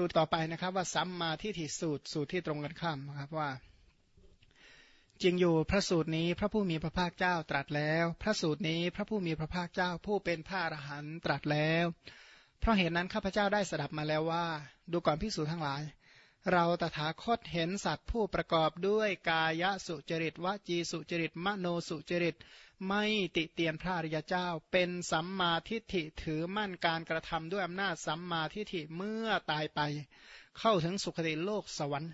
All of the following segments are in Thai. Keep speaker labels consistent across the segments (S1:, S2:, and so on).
S1: สูตรต่อไปนะครับ ว่าสัมมาทิฏฐิสูตรสูตรที่ตรงกันข้ามนะครับว่าจริงอยู่พระสูตรนี้พระผู้มีพระภาคเจ้าตรัสแล้ว พระสูตรนี้พระผู้มีพระภาคเจ้าผู้เป็นพระอรหันตรัสแล้ว เพราะเหตุนั้นข้าพเจ้าได้สดับมาแล้วว่า ดูก่อนพิสูจนทั้งหลาย เราตถาคตเห็นสัตว์ผู้ประกอบด้วยกายสุจริตวจีสุจริตมโนสุจริต ไม่ติเตียนพระอริยเจ้า เป็นสัมมาทิฏฐิถือมั่นการกระทำด้วยอำนาจสัมมาทิฏฐิเมื่อตายไป เข้าถึงสุคติโลกสวรรค์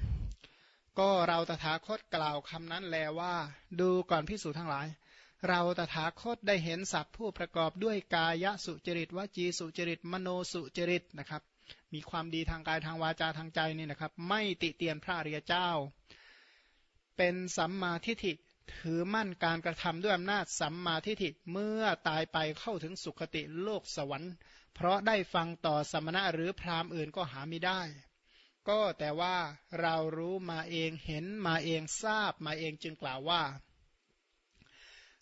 S1: ก็เราตถาคตกล่าวคำนั้นแลว่า ดูก่อนพิสูจทั้งหลาย เราตถาคตได้เห็นสัตว์ผู้ประกอบด้วยกายสุจริตวจีสุจริตมโนสุจริตนะครับ มีความดีทางกายทางวาจาทางใจนี่นะครับ ไม่ติเตียนพระอริยเจ้า เป็นสัมมาทิฏฐิถือมั่นการกระทำด้วยอำนาจสัมมาทิฏฐิเมื่อตายไปเข้าถึงสุคติโลกสวรรค์ เพราะได้ฟังต่อสมณะหรือพราหมณ์อื่นก็หาไม่ได้ ก็แต่ว่าเรารู้มาเองเห็นมาเองทราบมาเองจึงกล่าวว่า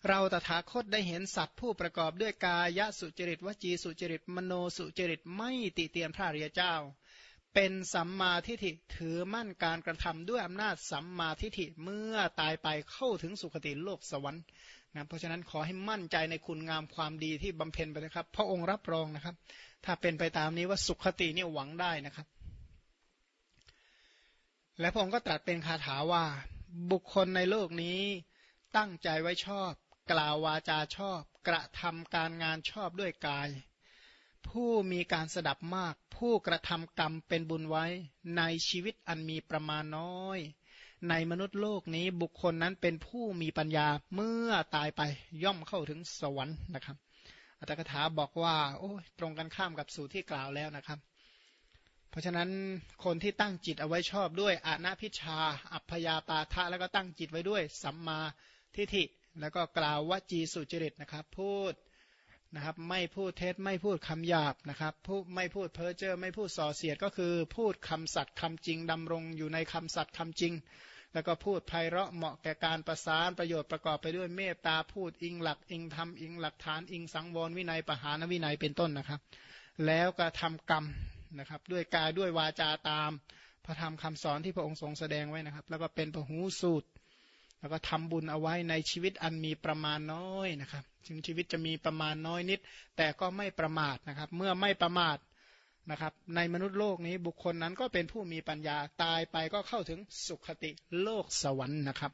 S1: เราตถาคตได้เห็นสัตว์ผู้ประกอบด้วยกายสุจริตวจีสุจริตมโนสุจริตไม่ติเตียนพระริยเจ้า เป็นสัมมาทิฏฐิถือมั่นการกระทำด้วยอำนาจสัมมาทิฏฐิเมื่อตายไปเข้าถึงสุคติโลกสวรรค์นะเพราะฉะนั้นขอให้มั่นใจในคุณงามความดีที่บำเพ็ญไปนะครับ พระองค์รับรองนะครับ ถ้าเป็นไปตามนี้ว่าสุขตินี่หวังได้นะครับ และพระองค์ก็ตรัสเป็นคาถาว่า บุคคลในโลกนี้ตั้งใจไว้ชอบ กล่าววาจาชอบ กระทำการงานชอบด้วยกาย ผู้มีการสดับมาก ผู้กระทำกรรมเป็นบุญไว้ ในชีวิตอันมีประมาณน้อย ในมนุษย์โลกนี้บุคคลนั้นเป็นผู้มีปัญญาเมื่อตายไปย่อมเข้าถึงสวรรค์นะครับอัตถกถาบอกว่าโอ้ตรงกันข้ามกับสูตรที่กล่าวแล้วนะครับ เพราะฉะนั้นคนที่ตั้งจิตเอาไว้ชอบด้วยอาณาพิชา อัพยาปาทะแล้วก็ตั้งจิตไว้ด้วยสัมมาทิฏฐิ แล้วก็กล่าววจีสุจริตนะครับ พูดนะครับไม่พูดเท็จไม่พูดคำหยาบนะครับพูดไม่พูดเพ้อเจ้อไม่พูดส่อเสียดก็คือ พูดคำสัตย์คำจริงดำรงอยู่ในคำสัตย์คำจริง แล้วก็พูดไพเราะเหมาะแก่การประสานประโยชน์ประกอบไปด้วยเมตตาพูดอิงหลักอิงธรรมอิงหลักฐานอิงสังวรวินัยปหานวินัยเป็นต้นนะครับ แล้วก็ทำกรรมนะครับด้วยกายด้วยวาจาตาม พระธรรมคำสอนที่พระองค์ทรงแสดงไว้นะครับ แล้วก็เป็นพหูสูตร แล้วก็ทำบุญเอาไว้ในชีวิตอันมีประมาณน้อยนะครับถึงชีวิตจะมีประมาณน้อยนิด แต่ก็ไม่ประมาทนะครับ เมื่อไม่ประมาทนะครับ ในมนุษย์โลกนี้บุคคลนั้นก็เป็นผู้มีปัญญาตายไปก็เข้าถึงสุขติโลกสวรรค์นะครับ